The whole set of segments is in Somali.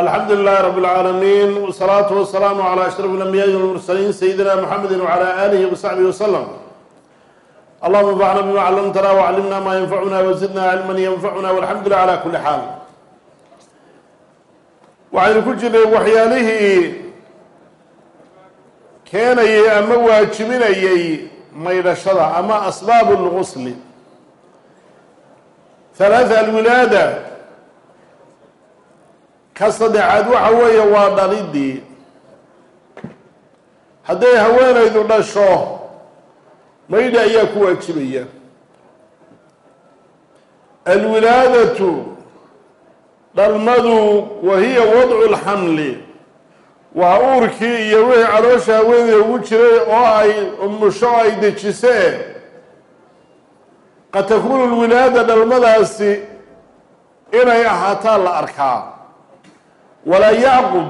alxamdu lilahi rab اlcaalamiin wsalaatu wasalaamu calى ashraf اlambiyaai wاlmursaliin sayidina mxamedi wcalى alihi wsaxbihi waslm allahuma anfacna bima callamtana wcallimna ma yanfacuna wazidna cilman yanfacuna walxamdu lilah cala kuli xaal waxaynu ku jirnay waxyaalihii keenayay ama waajibinayay maydhashada ama asbaab اlgusli halaatha alwilaada ka saddexaad waxa weeye waa dhalidii. Hadday haweenaydu dhasho maydhi ayaa ku waajibaya. Alwilaadatu dhalmadu wa hiya wadcu lxamli waa uurkii iyo wixii caloosha haweenayda ugu jiray oo ay umusho ay dejisee. Qad takuunu lwilaada dhalmadaasi inay ahaataa la arkaa walaa yacqub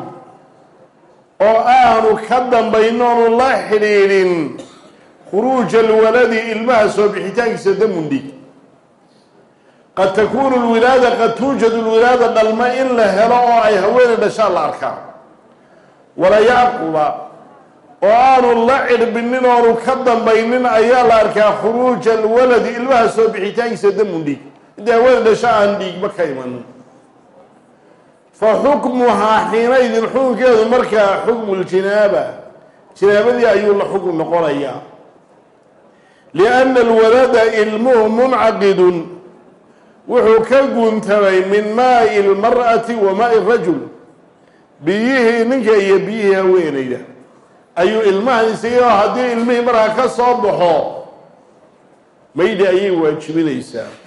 oo aanu ka dambayn oonu la xidhiidhin khuruuja alwaladi ilmaha soo bixitaankiisa damun dhig qad takuunu lwilaada qad tuujadu lwilaada dhalma in la helo oo ay haweenay dhashaa la arkaa. Walaa yacquba oo aanu la cidhbinin oonu ka dambaynin ayaa la arkaa khuruuja alwaladi ilmaha soo bixitaankiisa damun inta haweenay dhasha aan dhiigba ka imanin fa xukmuhaa xiinaydin xukunkeedu markaa xukmu ljinaaba jinaabadii ayuu la xukm noqonayaa. Lianna alwalada ilmuhu muncaqidun wuxuu ka guntamay min maa'i lmar'ati wa maa'i rajul. Biyihii ninka iyo biyihii haweenayda ayuu ilmahan isagao haddii ilmihii markaa ka soo baxo maydhi ayay waajibinaysaa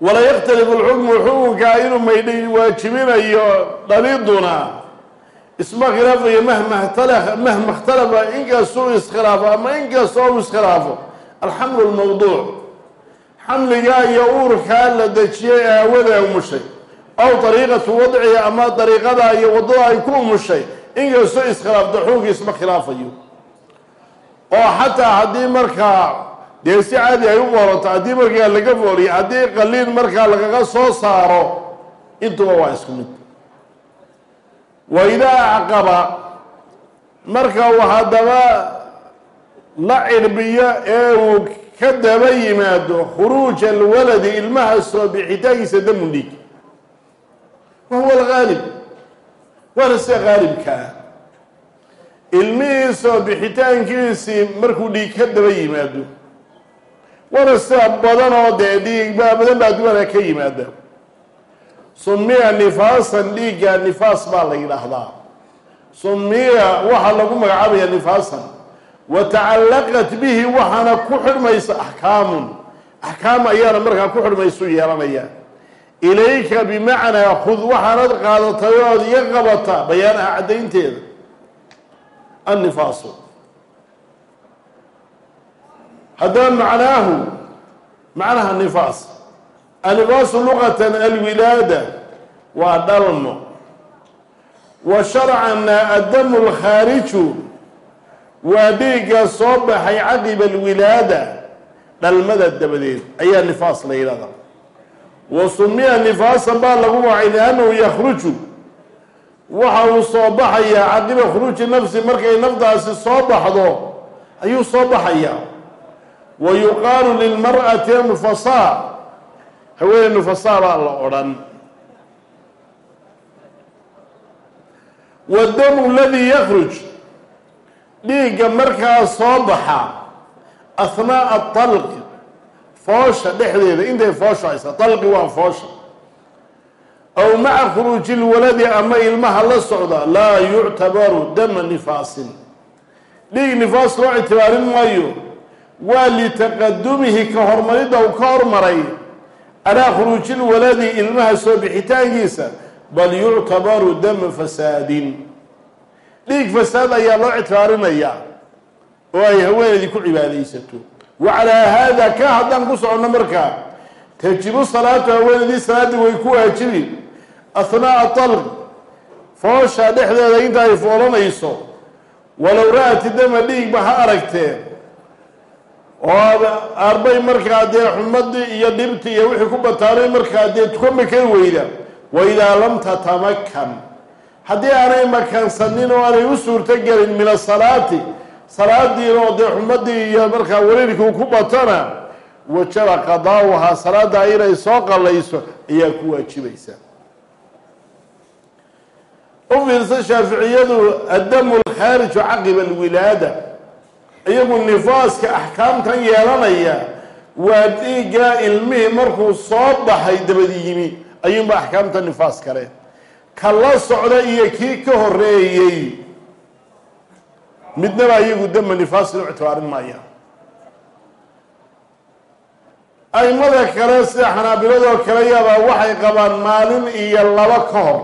wala yakhtalifu lxukmu xukunkaa inuu maydhi waajibinayo dhaliduna isma khilaafayo mahma htala mahma ikhtalafa inkastoo iskhilaafo ama inkastoo u iskhilaafo. Alxamlu lmawduuc xamligaa iyo uurkaa la dejiyay ee hawada umushay aw dariiqatu wadcihi ama dariiqada iyo waddada ay ku umushay inkastoo iskhilaafto xukunkii isma khilaafayo. Oo xataa haddii markaa dee si caadi ay u qorato haddii markaa laga fooliyo haddii qaliin markaa lagaga soo saaro intuba waa isku mid. Wa idaa acqaba marka uu haddaba la cirbiyo ee uu ka daba yimaado khuruuja alwaladi ilmaha soo bixitaankiisa damun dhiig. Wa huwa algaalib waana sida qaalibkaa ilmihii soo bixitaankiisii markuu dhiig ka daba yimaado waana sida badan oo dee dhiig baa badan baa duwana ka yimaada. Sumiya nifaasan dhiigga nifaas baa la yidhaahdaa. Sumiya waxaa lagu magacaabaya nifaasan. Wa tacallaqat bihi waxaana ku xidhmaysa axkaamun. Axkaam ayaana markaa ku xidhmaysu yeelanaya. Ilayka bimacnaa khud waxaanad qaadatay ood iga qabata bayaanaha caddaynteeda. Annifaasu haddaba macnaahu macnaha nifaas annifaasu luqatan alwilaada waa dhalmo wa sharcanna addamu lkhaariju waa dhiigga soo baxay caqiba alwilaada dhalmada dabadeed ayaa nifaas la yidhahdaa wa sumiya nifaasan baa lagu wacay liannahu yakhruju waxa uu soo baxayaa caqiba khuruuji nafsi markay naftaasi soo baxdo ayuu soo baxayaa wa yuqaalu lilmar'ati nufasaa haweeney nufasaa baa la odhan wadamu aladii yakhruj dhiigga markaa soo baxa ahnaa'a talqi foosha dhexdeeda intay foosha haysa talqi waa foosha aw maca khuruuji lwaladi ama ilmaha la socda laa yuctabaru dama nifaasin dhiig nifaas loo ictibaarin maayo waa litaqadumihi ka hormaridda uu ka hormaray calaa khuruuji lwaladi ilmaha soo bixitaankiisa bal yuctabaru dama fasaadin. Dhiig fasaad ayaa loo ictibaarinayaa oo ay haweeneydii ku cibaadaysato. Wa calaa haada ka haddaan ku soconno markaa tajibu salaatu haweeneydii salaadii way ku waajibi ahnaa'a talq foosha dhexdeeda inta ay foolanayso walow ra'ati dama dhiigba ha aragtee oo arbay markaa dee xumadii iyo dhibtii iyo wixii ku bataanay markaa dee tukanba kari weyda wa idaa lam tatamakan haddii aanay makansanin oo aanay u suurto gelin min asalaati salaadiina oo dee xumadii iyo markaa wariirkii ku batona wajaba qadaa'uhaa salaada inay soo qallayso ayaa ku waajibaysa. U fiirsa shaaficiyadu addamu lkhaariju caqiba alwilaada iyagu nifaaska axkaamtan yeelanaya waa dhiiggaa ilmihii markuu soo baxay dabad yimi ayuunba axkaamta nifaas kale ka la socda iyo kii ka horeeyey midnaba iyagu dama nifaasin u ictibaarin maayaan aimada kale sida xanaabiladoo kale yabaa waxay qabaan maalin iyo laba ka hor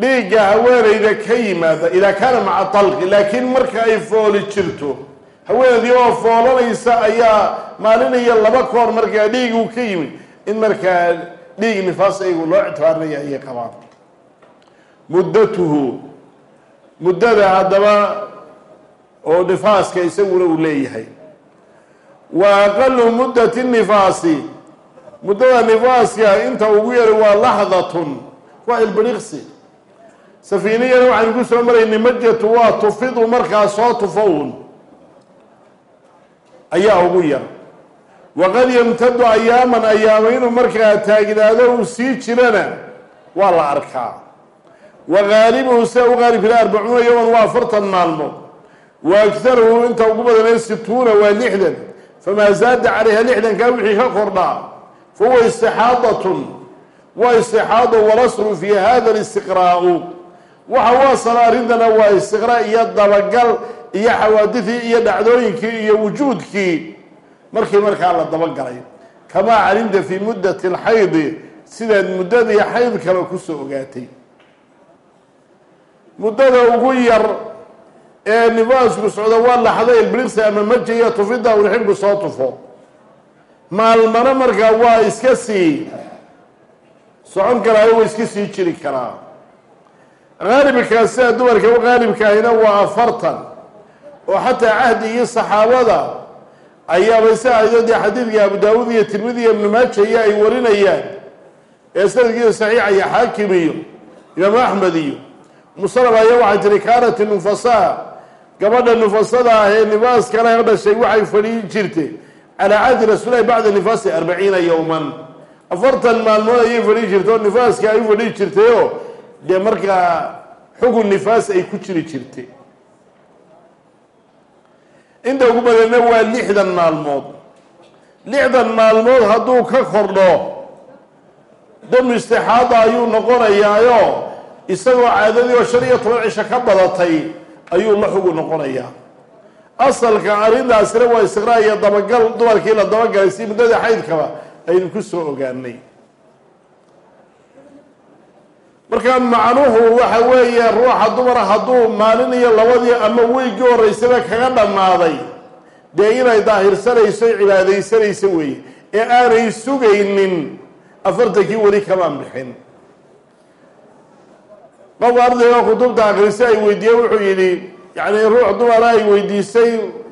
dhiigga haweenayda ka yimaada idaa kaana maca talqi laakiin marka ay fooli jirto haweenaydii oo foolanaysa ayaa maalin laba ka hor markaa dhiigu ka yimid. In markaa dhiig nifaas ayagu loo ictibaarinaya ayay qabaan muddatuhu muddada haddaba oo nifaaska isaguna uu leeyahay. Wa aqalu muddati nifaasi. Muddada nifaaska inta ugu yari waa laxdatun waa safiiniyana waxaynu ku soo maraynay majatu waa tufidu markaa soo tufo uun ayaa ugu yar. Waqad yamtadu ayaaman ayaama inuu markaa taagnaado uu sii jirana waa la arkaa. Wa gaalibuhu sida u qaalibkila arbacuuna yowman waa afartan maalmood wa agharuhu inta ugu badanee situuna waa lixdan. Famaa zaada calayha lixdankaa wixii ka kordhaa fa huwa istixaadatun waa istixaado walaslu fi hada listiqraa'u waxa u asala arrintana waa istiqraa iyo dabagal iyo xawaadidii iyo dhacdooyinkii iyo wujuudkii. Markii markaa la dabagalay kamaa calimta fii muddati alxaydi sidaad muddadii xaydkaba ku soo ogaatay. Muddada ugu yar ee nifaasku socdo waa laxda ilbirigsi ama maji iyo tufidda uu xilku soo tufo. Maalmana markaa waa iska sii socon karaayo waa iska sii jiri karaa qaalibkaa sida dumarka u qaalibkaahina waa afartan oo xataa cahdigii saxaabada ayaabay si aydadii xadiidka abu daawuud iyo tirmidi iyo ibnu maaja iyo ay warinayaan ee sanadkiisa saxiixa iyo xaakim iyo imaamu axmed iyo musalab ayaa waxay tihi kaanat nufasaa gabadha nufasada ah ee nifaaskana ka dhashay waxay fadhiin jirtay calaa cahdi rasuulilahi bacda nifaasi arbaciina yowman afartan maalmood ayay fadhiin jirtay oo nifaaska ay u fadhiin jirtayoo dee markaa xugun nifaas ay ku jiri jirtay. Inta ugu badanna waa lixdan maalmood. Lixdan maalmood hadduu ka kordho dam istixaada ayuu noqonayaayo. Isagoo caadadii oo shan iyo toban cisho ka badatay ayuu la xugu noqonayaa. Asalka arrintaasina waa istiqraa iyo dabagal dumarkii la dabagalay si muddadii xaydkaba aynu ku soo ogaanay marka macnuhu waxa weeye ruuxa dumara hadduu maalin iyo labadii ama weygii horeysaba kaga dhammaaday dee inay daahirsanayso cibaadaysanayso weeye ee aanay sugaynin afartankii weli kamaan bixin. Qof ardayga kutubta akrisa ay weydiiyeen wuxuu yidhi yani ruux dumara ay weydiisay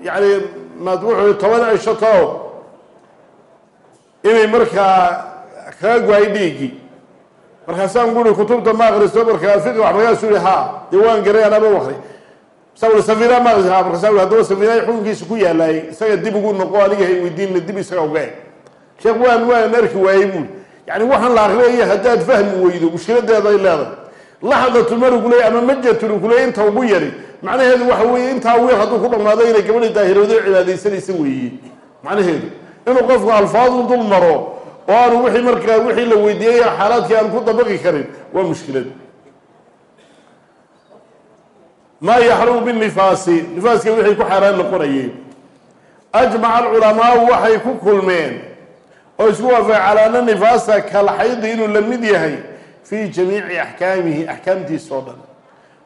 yani mad wuxuu toban cisho tao inay markaa kaga go'ay dhiiggii markaasaan guri kutubta ma akristo markaa fiqi wax markaasu yihi ha dee waan garay anaba wakri sa ui safina ma akris markaasa ui haddaba safinaay xukunkiisa ku yaalaayay isaga dib ugu noqo aniga hay weydiinna dib isaga uga eg sheekh waan waan arki waayey buuli yani waxaan la akriyaya haddaad fahmi weydo mushkiladeeday leedahay. Laxdatu ama majatun kuley inta ugu yari. Macnaheedu waxa weeye intaa weer hadduu ku dhamaado inay gabadhii daahiroodo cibaadaysanaysa weeye. Macnaheedu inuu qofku alfaadu dul maro oo aanu wixii markaa wixii la weydiiyey xaalaadkii aan ku dabaqi karin waa mushkilad. Maa yaxrumu binifaasi nifaaska wixii ku xaaraan noqonayeen ajmaca alculamaau waxay ku kulmeen oo isku waafaqay calaa ana nifaasa kalxaydi inuu la mid yahay fii jamiici axkaamihi axkaamtiisa oo dhan.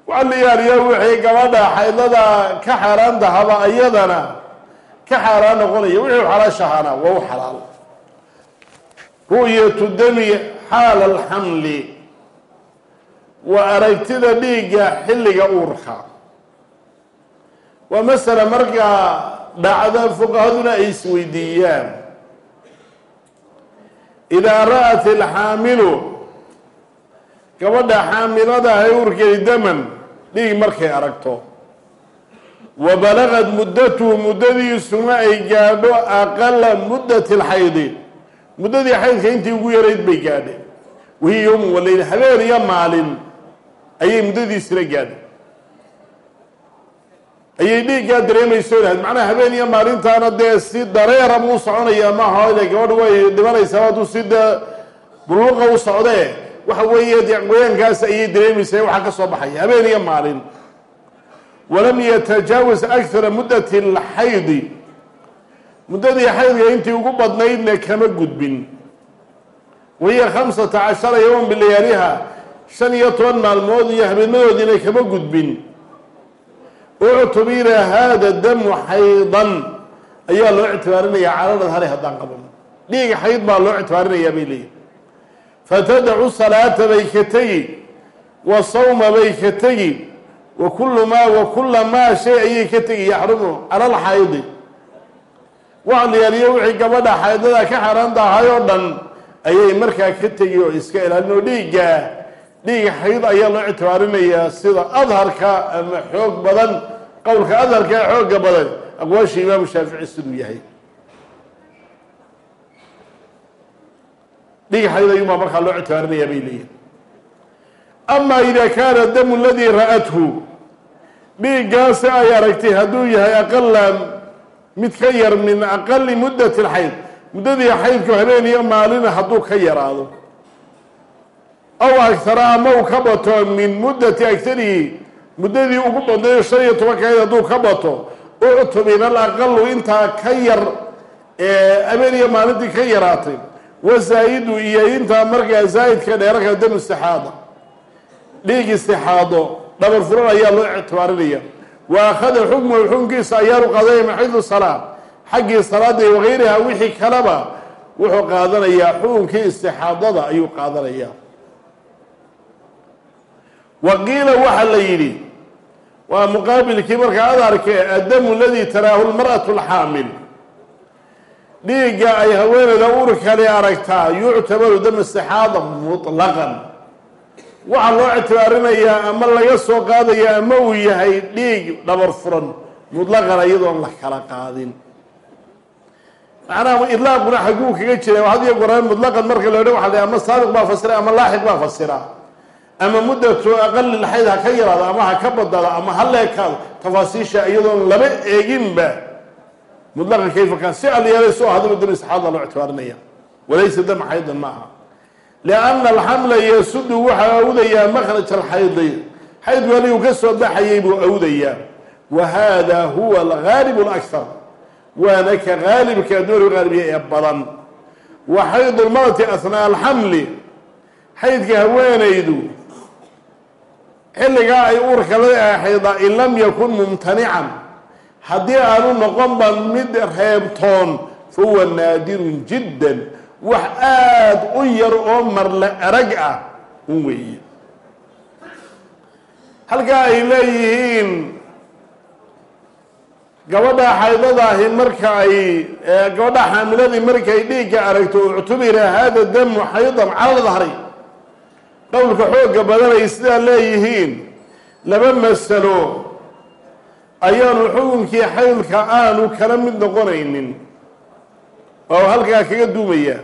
Waxaa la yaaliyaa wixii gabadha xaydada ka xaaraan tahaba iyadana ka xaaraan noqonaya wixii xalaashahaana waa u xalaal ru'yatu dami xaala alxamli. Waa aragtida dhiigga xilliga uurka. Waa masala markaa dhacda fuqahaduna ay isweydiiyaan. Idaa ra'at ilxaamilu gabadha xaamilada ahay urkeedi daman dhiig markay aragto. Wa balagad muddatuhu muddadiisuna ay gaadho aqala muddati lxaydi muddadii xaydka intii ugu yarayd bay gaadhay. Wahiya yowmun waleyl habeen iyo maalin ayay muddadiisina gaadhay. Ayay dhiiggaa dareemayso lahayd macnaha habeen iyo maalintaana dee si dareera buu soconaya maaha ile gabadha way dhimanaysaa hadduu si dee buluuqa u socdee waxa weeye dee qoyaankaas ayay dareemaysaa waxaa ka soo baxaya habeen iyo maalin. Walam yatajaawaz akthara muddati alxaydi muddadii xaydka intii ugu badnaydna kama gudbin. Wahiya khamsata cashara yowman bilayaaliha shan iyo toban maalmood iyo habeenadoodiina kama gudbin. Uctubira hada damu xaydan ayaa loo ictibaarinayaa calalad hale haddaan qaban. Dhiig xayd baa loo ictibaarinayaa bay leeyihi fatadacu salaata bay ka tegi wa sawma bay ka tegi wa kullu maa wa kulla maa shay ayay ka tegi yaxrumu cala alxaydi yaaliyo wixii gabadha xaydada ka xaaraan tahay oo dhan ayay markaa ka tegi oo iska ilaalin oo dhiigga. Dhiig xayd ayaa loo ictibaarinayaa sida adharka ama xoog badan qowlka adharka ee xooga badan aqwaasha imaamu shaafici siduu yahay. Dhiig xayd ayuunbaa markaa loo ictibaarinayaa bay leeyihiin ama ida kaana damu aladii ra'athu dhiiggaasi ay aragtay hadduu yahay aqala mid ka yar min aqali muddati lxayd muddadii xaydku habeen iyo maalina hadduu ka yaraado. Aw agtara ama uu ka bato min muddati agtarihi muddadii ugu badnayo shan iyo tobankayd hadduu ka bato uctubina alaqalu intaa ka yar ee habeen iyo maalintii ka yaraatay. Wasaa'idu iyo intaa markaa zaa'idka dheerarka dam istixaada dhiig istixaado dhabar furan ayaa loo ictibaarinaya wa akhada xukmuhu xukunkiisa ayaanu qaadanaya min xaydu salaa xaggii salaada iyo wagayriha wixii kaleba wuxuu qaadanayaa xukunkii istixaadada ayuu qaadanayaa. Wa qiila waxaa la yidhi waa muqaabilkii markaa adarke addamu aladii taraahu lmar'atu alxaamil dhiigga ay haweeneyda urkale aragtaa yuctabaru dam istixaada mutlaqan waxaa loo ictibaarinayaa ama laga soo qaadaya ama uu yahay dhiig dhabar furan. Mutlaqan iyadoon la kala qaadin. Macnaha idlaaquna xaguu kaga jira had iyo goraan mutlaqan marka waxa la ama saabiq baa fasira ama laaxiq baa fasira. Ama muddatu aqali lxayd ha ka yaraado ama ha ka badado ama ha leekaado tafaasiisha iyadoon laba eeginba. Mutlaqan kayfa kaan si alyeelay soo hadaba dam istixaada loo ictibaarinaya walaysa dam xaydan ma aha lianna alxamla yasudu waxaa awdayaa makhraj alxaydi xaydku aligu ka soo baxayay buu awdayaa wa hada huwa algaalib alakhar waana ka gaalibka addoori gaalibiya ee badan wa xaydu lmarati asnaa alxamli xaydka haweenaydu xilligaa ay uurka la xaydaa in lam yakun mumtanican haddii aanu noqonba mid reebtoon fa huwa naadirun jiddan wax u yar oo marle arag ah un weeye. Halkaa ay leeyihiin gabadha xaydadaahi marka ay gabadha xaamiladii markay dhiigga aragto uctubira hada damu xaydan cala dahri qowlka xoogga badan ay sidaa leeyihiin laba masalo ayaanu xukunkii xaydka aanu kala mid noqonaynin. Oo halkaa kaga duumaya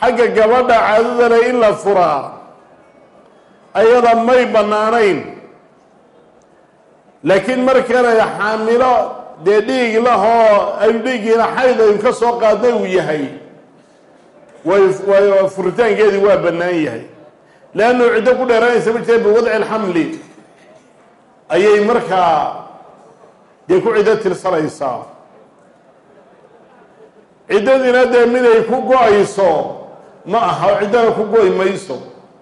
xagga gabadha caadadale in la furaa ayada may bannaanayn. Laakiin markanay xaamilo dee dhiig lahoo aynu dhiiggiina xayd aynu ka soo qaadnay uu yahay. Way furitaankeedii waa bannaan yahay. Leannu ciddo ku dheeraanaysa ma jirta biwadci alxamli ayay markaa dee ku ciddo tirsanaysaa ciddadiina dee miday ku go'ayso ma aha ciddana ku go-y mayso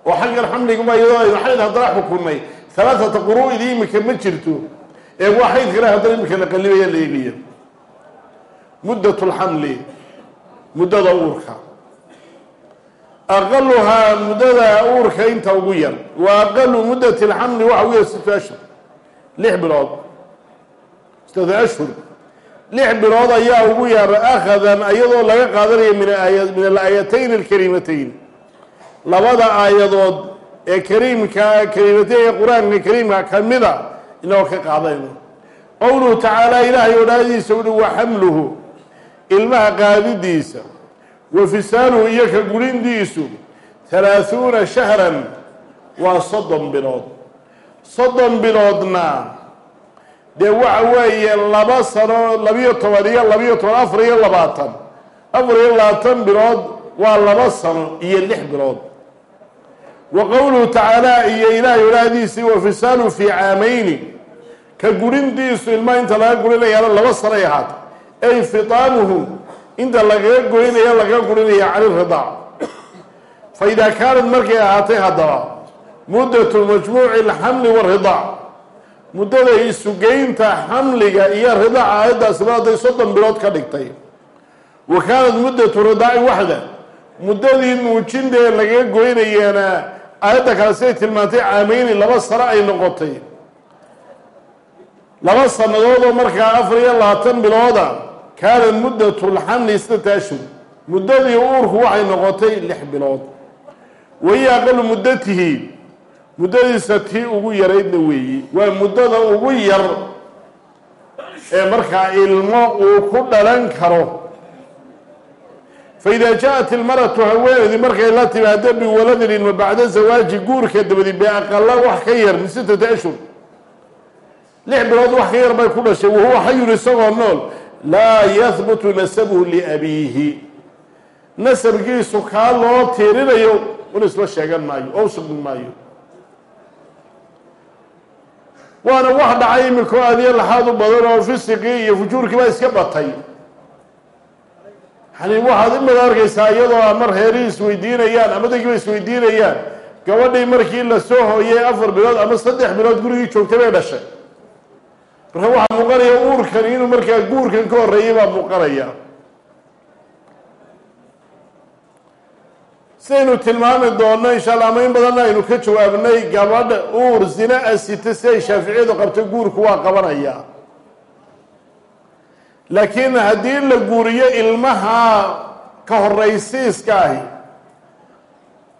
oo xaggan xamliguma iyadoo aynu haddana xukunnay halaaata quru-idi imika ma jirto. Ee waa xayd kale haddana imika la qallibaya la eegaya muddat lxamli muddada uurka. Aqaluhaa muddada uurka inta ugu yar. Wa aqalu muddati alxamli waxa ugu yar sita ashhur lix bilood. Sitata ashhur lix bilood ayaa ugu yar akhadan iyadoo laga qaadanayo min min alaayatayn alkariimatayn. Labada aayadood ee kariimka kariimatayn ee qur'aanka kariimka kamida inagoo ka qaadayno qowluhu tacaala ilaahay odhaahdiisa uhi wa xamluhu ilmaha qaadidiisa wa fisaaluhu iyo ka gurindiisu halaahuuna shahran waa soddon bilood. Soddon biloodna dee waxa weeye laba sano labiyo toban iyo labiyo toban afar iyo labaatan. Afar iyo labaatan bilood waa laba sano iyo lix bilood. Wa qowluhu tacaala iyo ilaahay wa fisaalu fii caamayni ka gurintiisu ilmaha inta laga gurinayaana laba sanoay ahaata ay fitaamuhu inta lagaga goynaya lagaga gurinaya cani ridaac fa idaa kaanad markay ahaatay haddaba muddatu majmuuci alxamli waridaac muddada isugeynta xamliga iyo ridaaca aayaddaasiba hadday soddon bilood ka dhigtay. Wa kaanat muddatu ridaaci waxda. Muddadii nuujintaee lagaga goynayeena aayadda kale siday tilmaantay caameyni laba sano ay noqotay. Laba sannadood oo markaa afar iyo labaatan bilooda kaanat muddatu lxamli sittata ashhur muddadii uurku waxay noqotay lix bilood. Wahiya aqalu muddatihi muddadiisa tii ugu yaraydna weeyi. Waa muddada ugu yar ee markaa ilmo uu ku dhalan karo. Fa idaa jaa-at ilmaratu haweeneydii markay la timaado biwaladin ilma bacda zawaaji guurka dabadi beaqala wax ka yar min sittati ashhur. Lix bilood wax ka yar bay ku dhashay wahuwa xayun isagoo nool. Laa yahbutu nasabuhu liabiihi. Nasabkiisu kaa loo tiirinayo un isla sheegan maayo oo sugin maayo waana wax dhacay imikoo adiyo laxaad u badan oo fisiqii iyo fujuurkii baa iska batay. Yani waxaad imada arkaysaa iyadoo mar heerihii isweydiinayaan ama dagiiba isweydiinayaan gabadhii markii la soo hooyay afar bilood ama saddex bilood gurigii joogtay bay dhashay. Marka waxaa muuqanaya uurkan inuu markaa guurkan ka horreeyay baa muuqanaya sidaynu tilmaami doonno insha ama in badanna aynu ka jawaabnay gabadh uur zina asita si ay shaaficiyadu qabto guurku waa qabanaya. Laakiin haddii la guuriyo ilmaha ka horaysiiska ahi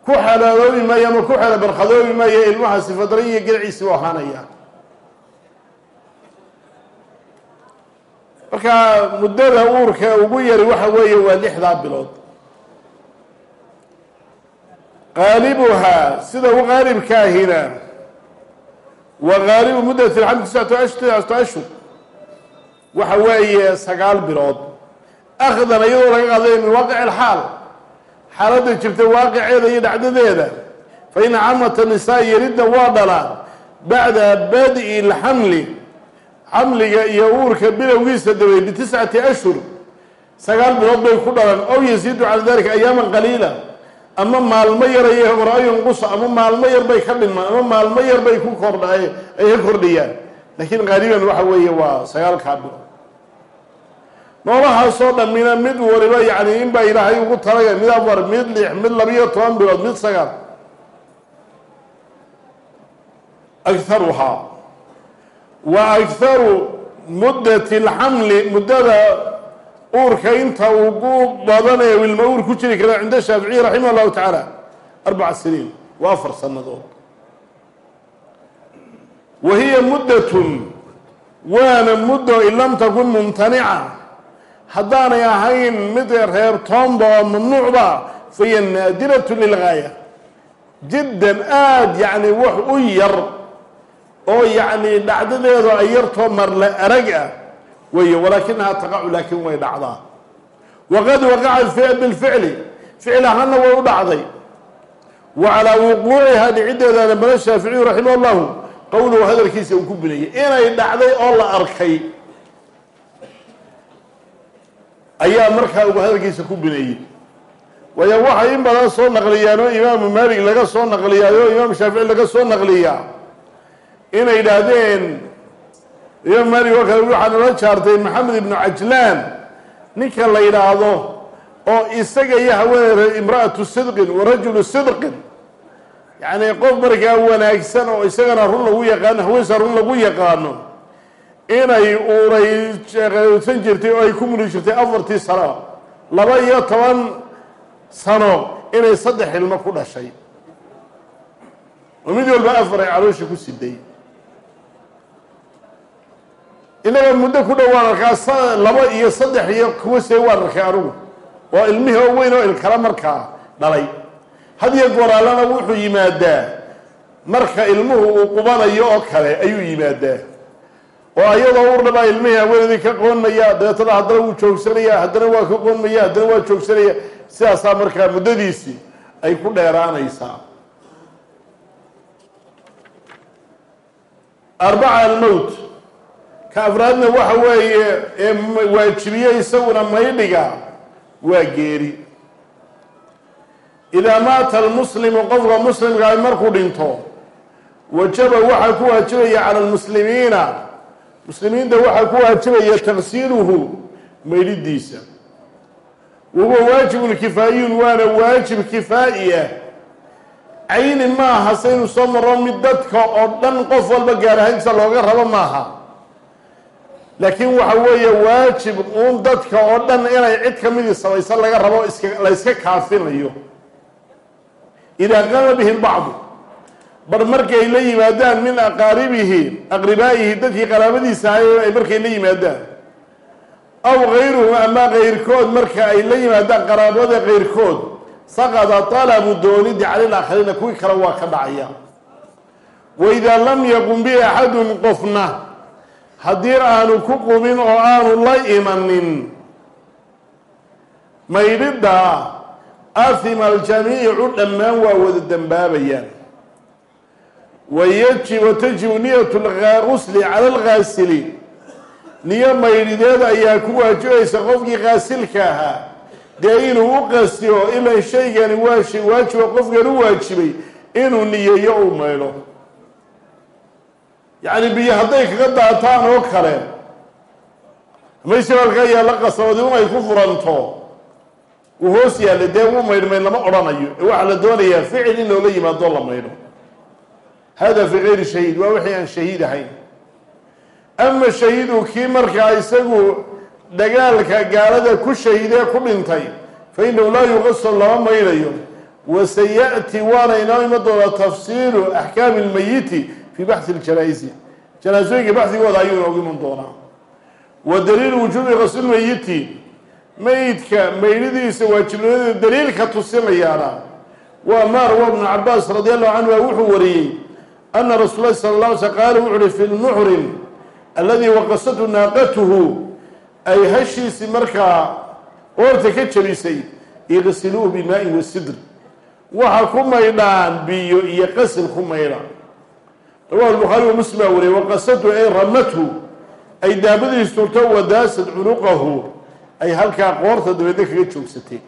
ku xalaaloobi maayo ama ku xela barkhadoobi maayo ilmaha sifadra iyo gilciisi u ahaanaya. Marka muddada uurka ugu yari waxa weeye waa lixdaa bilood qaalibuhaa sida u qaalibkaahina wa qaalibu muddati lxamli tiscatu ashhur waxa weeye sagaal bilood. Akhdan iyadoo laga qaadaya min waaqici alxaal. Xaaladda jirta waaqiceeda iyo dhacdadeeda. Fa ina camata nisaa yaridna waa dhalaan. Bacda badi lxamli xamliga iyo uurka bilowgiisa dabay bitiscati ashhur. Sagaal bilood bay ku dhalan. Ow yasiidu cala dalika ayaaman qaliila ama maalmo yar ay hora-yunqusa ama maalmo yar bay ka dhinmaan ama maalmo yar bay ku kordha ay ka kordhiyaan. Laakiin qaaliban waxa weeye waa sagaalkaa bilood noolahaasoo dhammina mid waliba yacni in baa ilaahay ugu talagay mid afar mid lix mid labiyo toban bilood mid sagaal. Agharuhaa wa agharu muddati alxamli muddada uurka inta ugu badanee wilma uur ku jiri kara cinda shaaficiyi raximah llahu tacaala arbaca siniin waa afar sannadood wa hiya muddatun waana muddo in lam takun mumtanica. Haddaanay ahayn mid reebtoonba oo mamnuucba fahiya naadiratu lilgaaya jiddan aada yacni wax u yar oo yacni dhacdadeedu ay yartoo marle arag ah weeye walaakinahaa taqacu laakiin way dhacdaa. Waqad waqacat bilficli ficil ahaana way u dhacday. Wa calaa wuquucihaa dhiciddeedaana bala shaaficiyu raximah llahu qowluhu hadalkiisa uu ku binayay inay dhacday oo la arkay. Ayaa markaa ugu hadalkiisa ku bineeyey waayo waxay in badan soo naqliyaan oo imaamu maalik laga soo naqliyaay oo imaam shaafici laga soo naqliyaa. Inay idhaahdeen imaam maalik oo kale waxaa nala jaartay maxamed ibnu cajlaan ninka la yidhaahdo oo isaga iyo haweeney imra'atu sidqin wa rajulu sidqin. Yacni qof markaa wanaagsan oo isagana run lagu yaqaano haweensa run lagu yaqaano inay uuraysan jirtay oo ay ku muli jirtay afartii sano laba iyo toban sano inay saddex ilmo ku dhashay. Oo mid walba afar ay caloosha ku siday inaga muddo ku dhow waan arkaa laba iyo saddex iyo kuwa see waan arkay anugu. Oo ilmihii oo weyn oo ilkala markaa dhalay. Had iyo gooraalana wuxuu yimaadaa marka ilmuhu uu qubanayo oo kale ayuu yimaadaa. Oo ayadoo urdhabaa ilmihii haweenadii ka qoonmaya dabeetana haddana wuu joogsanaya haddana waa ka qoonmaya haddana waa joogsanaya. Sidaasaa markaa muddadiisii ay ku dheeraanaysaa. Arbaca almowt ka afraadna waxa weeye ee waajibiye isaguna maydhiga waa geeri. Idaa maata almuslimu qofka muslimkaa markuu dhinto wajaba waxaa ku waajibaya cala almuslimiina. Muslimiinta waxaa ku waajibaya taqsiiluhu maydhidiisa. Wahuwa waajibun kifaayiyun waana waajib kifaa'i ah cayni maaha saynu soo maro mid dadka oo dhan qof walba gaar ahaantiisa looga rabo maaha laakiin waxa weeye waajib uun dadka oo dhan inay cid ka midii samaysan laga rabo la yska kaafinayo. Idaa qaama bihi lbacdu bar markay la yimaadaan min aqaaribihi aqribaa'ihi dadkii qaraabadiisa ahay ay markay la yimaadaan. Aw gayruhu ama kayrkood marka ay la yimaadaan qaraabada kayrkood saqada talabu doonidi cala laakhariina kuwii kale waa ka dhacaya. Waidaa lam yaqum bi axadun qofna haddii aanu ku qumin oo aanu la imanin maydhidda ahima aljamiicu dhammaan waa wada dembaabayaan wayajib watajibu niyat lgusli cala algaasili niyo maydhideed ayaa ku waajibaysa qofkii qaasilka ahaa. Dee inuu u qastiyo ilan shaygani waa qofkan u waajibay inuu niyeeyo uu maydho yacni biyo hadday kaga daataan oo kale mayse halkaa yaalla qasabadi un ay ku furanto. Uu hoos yaalla dee wuu maydhmayn lama odhanayo. Ee waxaa la doonayaa ficil in loola yimaado la maydho. Hada fi gayri shahiid waa wixii aan shahiid ahayn. Ama shahiidu kii markaa isagu dagaalka gaalada ku shahiidee ku dhintay fa inahu laa yuqasal lama maynayo wasaya'ti waana inoo iman doonaa tafsiilu axkaami lmayiti fii baxhi ljanaa-isi janaasooyinka baxdigooda ayuu inoogu iman doonaa wa daliilu wujuubi qaslmayiti meydka maydhidiisa waajibnimadeda daliilka tusinayaana waa maar wa bnu cabaas radi allahu canhu wuxuu wariyey ana rasuul lahi sala la alay sl qaala wuxu uhi fi lmuxrim alladii waqasatu naaqatuhu ay hashiisii markaa qoorta ka jabisay iqsiluuhu bimaa-in wasidr waxa ku maydhaan biyo iyo qasil ku maydha rawahu lbukhaari wa muslim baa wariyey waqasatu ay ramathu ay daabadiis turto wadaasad cunuqahu ay halkaa qoorta dabeedna kaga joogsatay.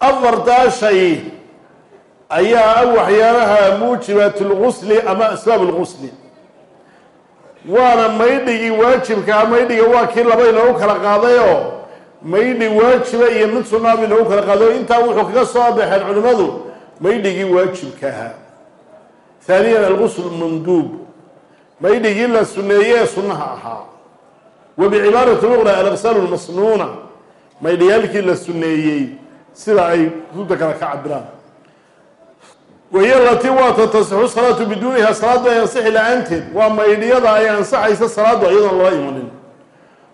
Afartaa shay ayaa ah waxyaalaha muujibaat lgusli ama asbaab lgusli waana maydhigii waajibkaa maydhiga waa kii laba inoogu kala qaadayoo maydhi waajiba iyo mid sunnaaba inoogu kala qaadayo. Intaa wuxuu kaga soo baxeen culimmadu maydhigii waajibka ahaa haaniyan algusl manduub maydhigii la suneeye ee sunnaha ahaa. Wa bicibaarati luqra alaqsaalu lmasnuuna maydhiyaalkii la suneeyey sida ay kutubta kale ka cabiraan wahiya alatii waa tatasixu salaatu biduuniha salaaddu ay ansixi la'aanteed. Waa maydhiyada ay ansaxaysa salaaddu iyadoon lala imanin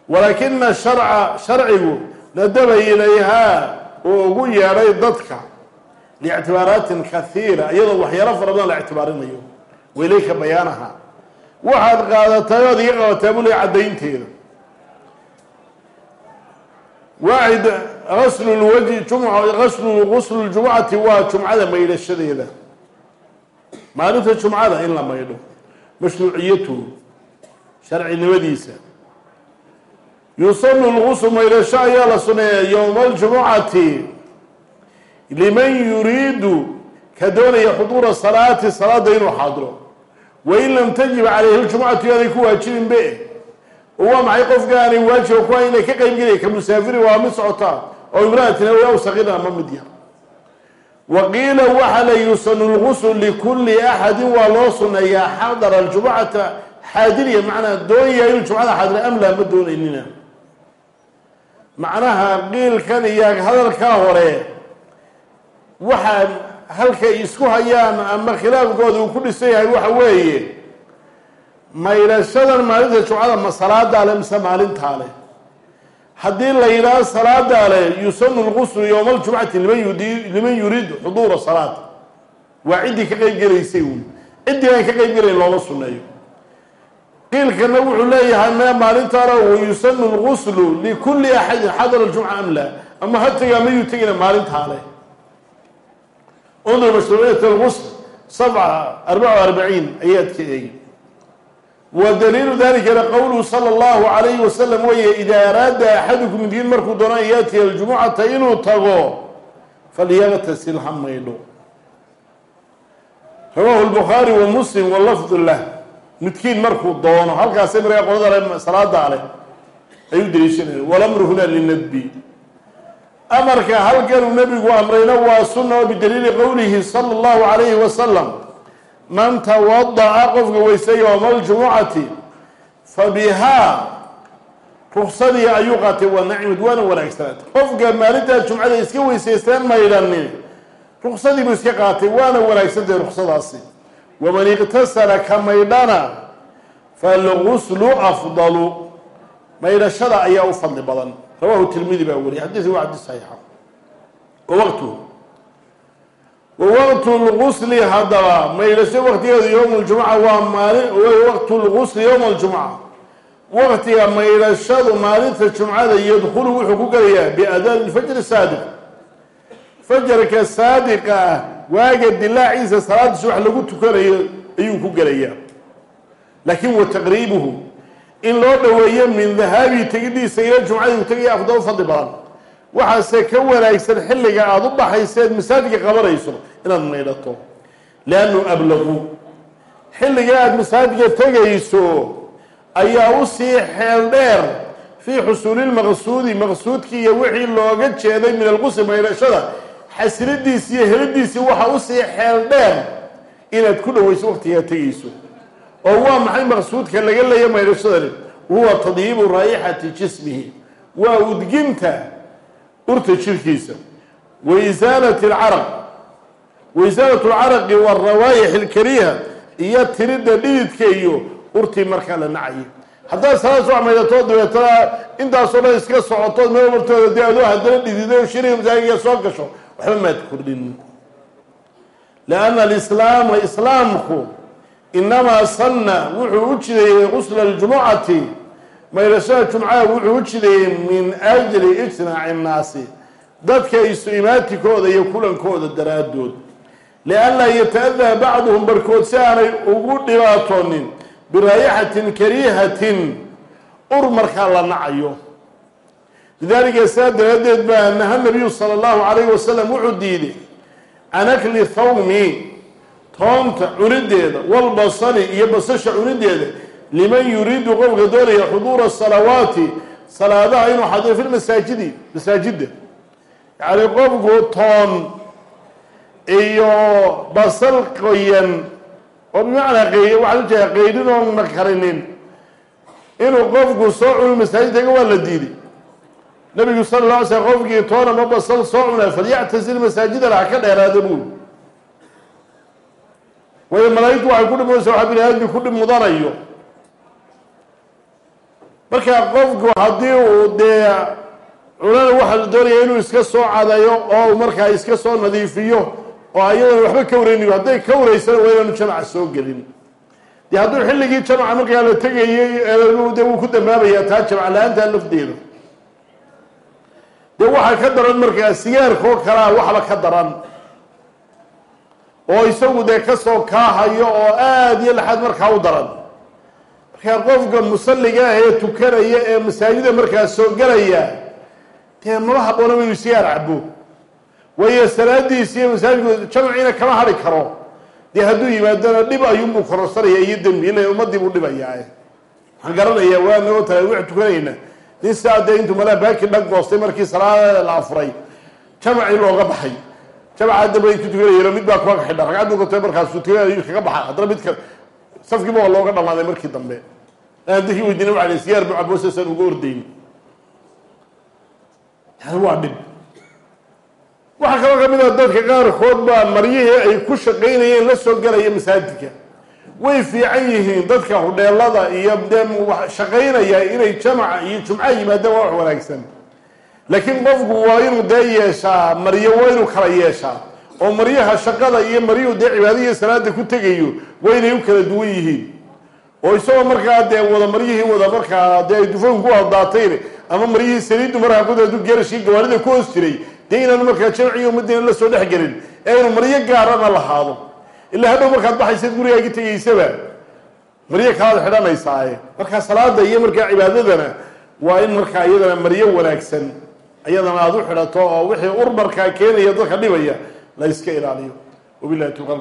walaakina sharca sharcigu nadaba ilayhaa oo ugu yeedhay dadka liictibaaraatin kahiira iyadoo waxyaalo fara badan la ictibaarinayo. Wailayka bayaanaha. Waxaad qaadatay ood iga qabataa buu le caddaynteeda. Waaxid aslu lwaji jumca aslu guslu ljumucati waa jumcada maydhashadeeda. Maalinta jumcada in la maydho. Mashruuciyatuhu sharcinimadiisa yusanu lguslu maydhasho ayaa la suneeya yowma aljumucati liman yuriidu ka doonaya xuduura salaati salaada inuu xaadiro wain lam tajib calayhi ljumucatu yaanay ku waajibin be. Oo waa maxay qofka aanay ku hayn inay ka qayb gelaya ka musaafiri waa mid socotaa oo imra'atin aw saqiiran ama mid yar wa qiila waxa la yusanu lgusl likulli axadin waa loo suneeyaa xadara aljumucata xaadiriya macnaa doonaya inuu jumcada xaadira amlaa ma doonaynina macnaha qiilkan iyo hadalkaa hore waxaa halkay isku hayaan ama khilaafkooda uu ku dhisan yahay waxa weeye maydhashadan maalinta jumcada ma salaadaa le mise maalintaa leh? Haddii la yidhaaho salaadaa leh yusanu lquslu yowma aljumcati liman yuriid xuduura salaat waa ciddii ka qeyb gelaysay uun. Ciddii aan ka qeyb gelayn looma sunneeyo qiilkana wuxuu leeyahay me maalintaana wayusanu lguslu likulli axadin xadara ljumca am laa? Ama ha tega ama yuu tegina maalintaa leh undur mashruuciyat lgusl sabca arbaca arbaciin ayaad ka eegi wa daliilu dalikana qowluhu sala allahu alayhi wasalam weeye idaa araada axadukum midkiin markuu doono an yaatiya aljumucata inuu tago falyaqtasil ha maydho rawahu lbukhaari wa muslim walafdu lah midkiin markuu doono halkaasay markaa qolada salaada leh ayuu daliishanaya walamru huna linadbi amarka halkanuu nebigu amrayna waa sunna oo bidaliili qowlihi sala allahu alayhi wasalam man tawadaca qofka weysay yowma aljumucati fa bihaa ruksadii ayuu qaatay waa nacimad waana wanaagsanaatay qofka maalintaa jumcada iska weysaysteen maydhanin ruksadii buu iska qaatay waana wanaagsantahay ruksadaasi waman iqtasala ka maydhana falguslu afdalu. Maydhashada ayaa u fadli badan rawahu tirmidi baa wariyay xadiisu waa xadiis saxiixa wa waqtuhu wa waqtu lgusli haddaba. Maydhasho waqtigeedu yowma ljumuca waa maalin waqtu lgusli yowma aljumuca waqtiga maydhashadu maalinta jumcada yadkhulu wuxuu ku gelayaa biadaan lfajri saadiq fajarka saadiqa ah waaga dilaaciisa salaada subax lagu tukanayo ayuu ku gelayaa. Laakiin wa taqriibuhu in loo dhoweeyo min dahaabii tegidiisa ila jumcadii u tegaya afdal fadli badan. Waxaase ka wanaagsan xilliga aada u baxayseed masaajidka qabanayso inaad maydhato. Liannu ablaqu xilliga aada masaajidka tegayso ayaa u sii xeel dheer fii xusuulilmaqsuudi maqsuudkii iyo wixii looga jeeday min alqusli maydhashada. Xasilidiisi iyo helidiisii waxa u sii xeel dheer inaad ku dhoweyso waqtigaa tegayso oo waa maxay maqsuudka laga leeya maydhashadani huwa tadyiibu raayixati jismihi. Waa udginta urta jirkiisa wa isaalati alcaraq. Wa isaalatu alcaraqi warawaayix alkariiha iyo tiridda dhididka iyo urtii markaa la nacayay. Haddaad salaad soo maydhato dabeetana intaasoo dhan iska socotood meel martooda dee adoo haddana dhididay shiriga masaajiga soo gasho waxba maad kordhin. Lianna alislaama islaamku inamaa sanna wuxuu u jideeyey qusla aljumucati maydhashada jumcaha wuxuu u jideeyey min ajli ijtinaaci innaasi dadka isu imaatikooda iyo kulankooda daraaddood lianlaa yata-adaa bacduhum barkood si aanay ugu dhibaatoonin biraayaxatin kariihatin ur markaa la nacayo lidaalika saa daraaddeed baa naha nabiyu sala allahu calayhi wasalam wuxuu diiday can akli thawmi toonta cunideeda walbasali iyo basasha cunideeda liman yuriidu qofka doonaya xuduura salawaati salaadaha inuu xadiro fi lmasaajidi masaajidda. Yacni qofku toon iyo basal qoyan oo bimacnaa qey waxaan ujeeda qeydhin oon na karinin inuu qofku soo cuno masaajidtaga waa la diiday nabigu sala la alay slam qofkii toon ama basal soo cunaa falyactasil masaajidana ha ka dheeraada buuli waayo malaa'igtu waxay ku dhimaysa waxa bini aadmi ku dhib mudanayo marka qofku haddii uu dee cunana waxaa la doonaya inuu iska soo cadayo oo markaa iska soo nadiifiyo oo ayadan waxba ka wareynayo hadday ka wareysana waa inaanu jamaca soo gelin. Dee hadduu xilligii jamaca markaa la tegayey de wuu ku dambaabayaa taa jamac la'aantaa lafdeeda dee waxaa ka daran markaa sigaarkoo kalea waxba ka daran oo isagu dee ka soo kaahayo oo aada iyo laxaad markaa u daran. Markaa qofka musalliga ah ee tukanaya ee masaajida markaa soo gelaya dee maba haboonaba inuu sigaar cabo waayo salaadiisi iyo masaajidku jamaciina kama hadhi karo. Dee hadduu yimaadona dhib ayuunbuu kororsanaya iyo dembi ila ummadii buu dhibayaa. Waxaan garanayaa waana oo tahay wax tukanayna. Nin sidaa dee intuu malaa baaki dhag goostay markii salaada la afuray jamacii looga baxay jamacaa dambe ay ku tukanayeen mid baa kuwa xidha. Ragcaddu katay markaasuu tukanay kaga baxa haddana mid kale safkiiba waa dhamaaday markii dambe. Aan dadkii weydiina waa siyaar uga ordayn. Yani waa dhib. Waxaa kaloo ka mid a dadka qaarkood baa maryihii ay ku shaqaynayeen la soo galaya masaajidka. Way fiican yihiin dadka hudheelada iyo dee shaqaynaya inay jamaca iyo jumca yimaadaan waa wax wanaagsan laakiin qofku waa inuu dee yeeshaa maryo waa inuu kala yeeshaa oo maryaha shaqada iyo maryuhu dee cibaadaiyo salaada ku tegayo waa inay u kala duwan yihiin. Oo isagoo markaa dee wada maryihii wada markaa dee dufoon ku hadaatayn ama maryihii saliiddu markaa kudeedu geerashii gawaarida ku hoos jiray dee inaanu markaa jamciyo umadiina la soo dhex gelin ee inu maryo gaarana lahaado. Ilaa hadhow markaad baxaysaed gurigaagi tegaysaba maryo kalaad xidhanaysaaye markaa salaada iyo markaa cibaadadana waa in markaa iyadana maryo wanaagsan iyadana aada u xidhato oo wixii ur markaa keenaya dadka dhibaya la iska ilaaliyo. Wabilahi tawfiiq